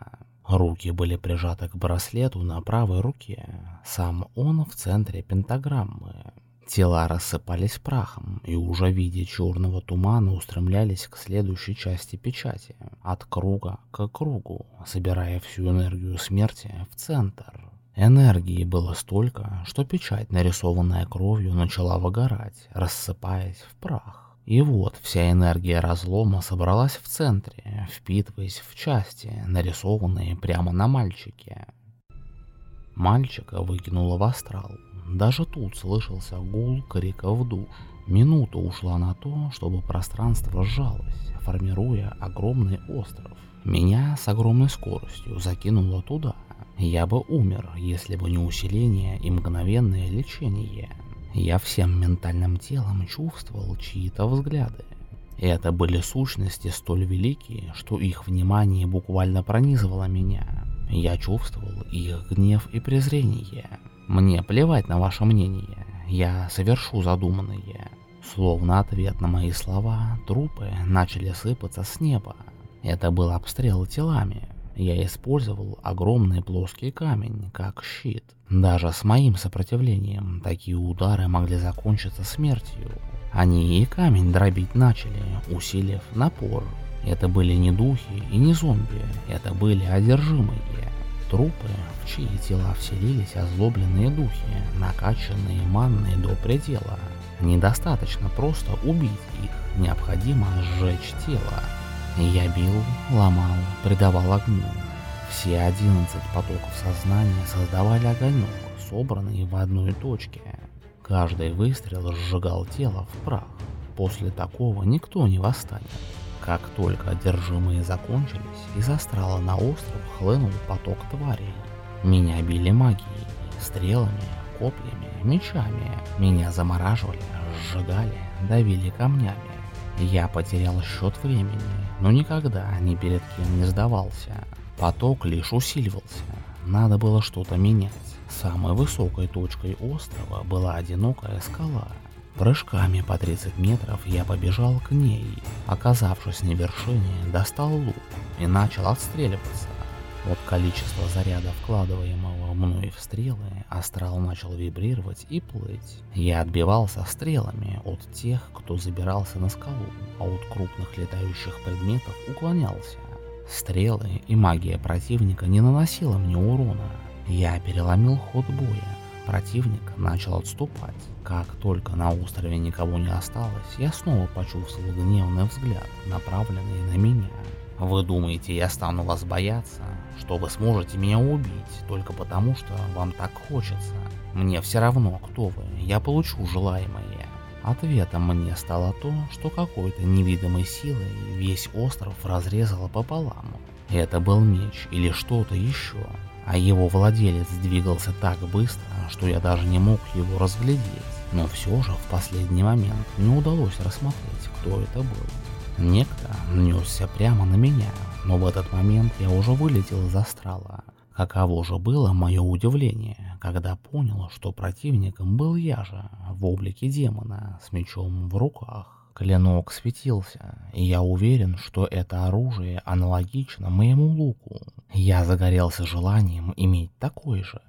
Руки были прижаты к браслету на правой руке. Сам он в центре пентаграммы. Тела рассыпались прахом и уже в виде черного тумана устремлялись к следующей части печати, от круга к кругу, собирая всю энергию смерти в центр. Энергии было столько, что печать, нарисованная кровью, начала выгорать, рассыпаясь в прах. И вот вся энергия разлома собралась в центре, впитываясь в части, нарисованные прямо на мальчике. Мальчика выкинуло в астрал. Даже тут слышался гул криков душ. Минута ушла на то, чтобы пространство сжалось, формируя огромный остров. Меня с огромной скоростью закинуло туда. Я бы умер, если бы не усиление и мгновенное лечение. Я всем ментальным телом чувствовал чьи-то взгляды. Это были сущности столь великие, что их внимание буквально пронизывало меня. Я чувствовал их гнев и презрение. Мне плевать на ваше мнение, я совершу задуманное. Словно ответ на мои слова, трупы начали сыпаться с неба. Это был обстрел телами. Я использовал огромный плоский камень, как щит. Даже с моим сопротивлением такие удары могли закончиться смертью. Они и камень дробить начали, усилив напор. Это были не духи и не зомби, это были одержимые. Трупы, в чьи тела вселились озлобленные духи, накачанные манной до предела. Недостаточно просто убить их, необходимо сжечь тело. Я бил, ломал, придавал огню. Все одиннадцать потоков сознания создавали огонек, собранный в одной точке. Каждый выстрел сжигал тело в прах. После такого никто не восстанет. Как только одержимые закончились, из астрала на остров хлынул поток тварей. Меня били магией, стрелами, копьями, мечами. Меня замораживали, сжигали, давили камнями. Я потерял счет времени, но никогда ни перед кем не сдавался. Поток лишь усиливался. Надо было что-то менять. Самой высокой точкой острова была одинокая скала, Прыжками по 30 метров я побежал к ней. Оказавшись на вершине, достал лук и начал отстреливаться. От количества заряда, вкладываемого мной в стрелы, астрал начал вибрировать и плыть. Я отбивался стрелами от тех, кто забирался на скалу, а от крупных летающих предметов уклонялся. Стрелы и магия противника не наносила мне урона. Я переломил ход боя, Противник начал отступать. Как только на острове никого не осталось, я снова почувствовал гневный взгляд, направленный на меня. Вы думаете, я стану вас бояться? Что вы сможете меня убить, только потому что вам так хочется? Мне все равно, кто вы, я получу желаемое. Ответом мне стало то, что какой-то невидимой силой весь остров разрезало пополам. Это был меч или что-то еще а его владелец двигался так быстро, что я даже не мог его разглядеть. Но все же в последний момент не удалось рассмотреть, кто это был. Некто несся прямо на меня, но в этот момент я уже вылетел из астрала. Каково же было мое удивление, когда понял, что противником был я же, в облике демона, с мечом в руках. Клинок светился, и я уверен, что это оружие аналогично моему луку. Я загорелся желанием иметь такой же.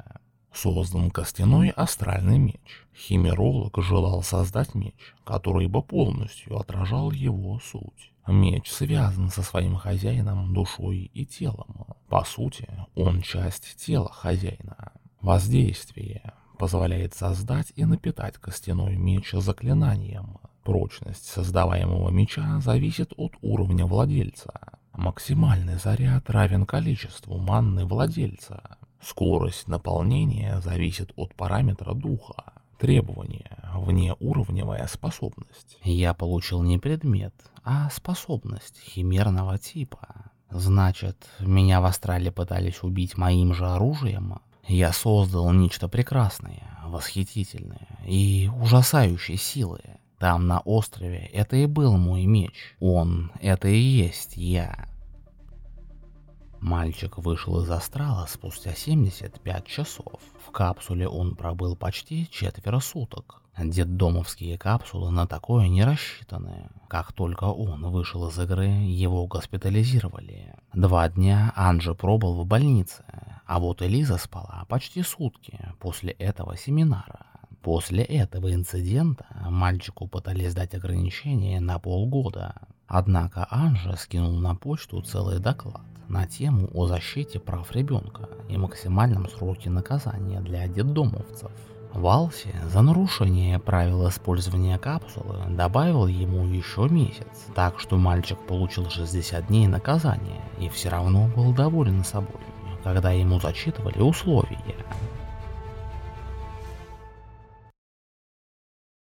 Создан костяной астральный меч. Химеролог желал создать меч, который бы полностью отражал его суть. Меч связан со своим хозяином душой и телом. По сути, он часть тела хозяина. Воздействие позволяет создать и напитать костяной меч заклинанием. Прочность создаваемого меча зависит от уровня владельца. Максимальный заряд равен количеству манны владельца. Скорость наполнения зависит от параметра духа. Требование – внеуровневая способность. Я получил не предмет, а способность химерного типа. Значит, меня в Астрале пытались убить моим же оружием? Я создал нечто прекрасное, восхитительное и ужасающей силы. Там, на острове, это и был мой меч. Он — это и есть я. Мальчик вышел из астрала спустя 75 часов. В капсуле он пробыл почти четверо суток. Детдомовские капсулы на такое не рассчитаны. Как только он вышел из игры, его госпитализировали. Два дня Анджи пробыл в больнице, а вот Элиза спала почти сутки после этого семинара. После этого инцидента мальчику пытались дать ограничение на полгода. Однако Анжа скинул на почту целый доклад на тему о защите прав ребенка и максимальном сроке наказания для детдомовцев. Валси за нарушение правил использования капсулы добавил ему еще месяц, так что мальчик получил 60 дней наказания и все равно был доволен собой, когда ему зачитывали условия.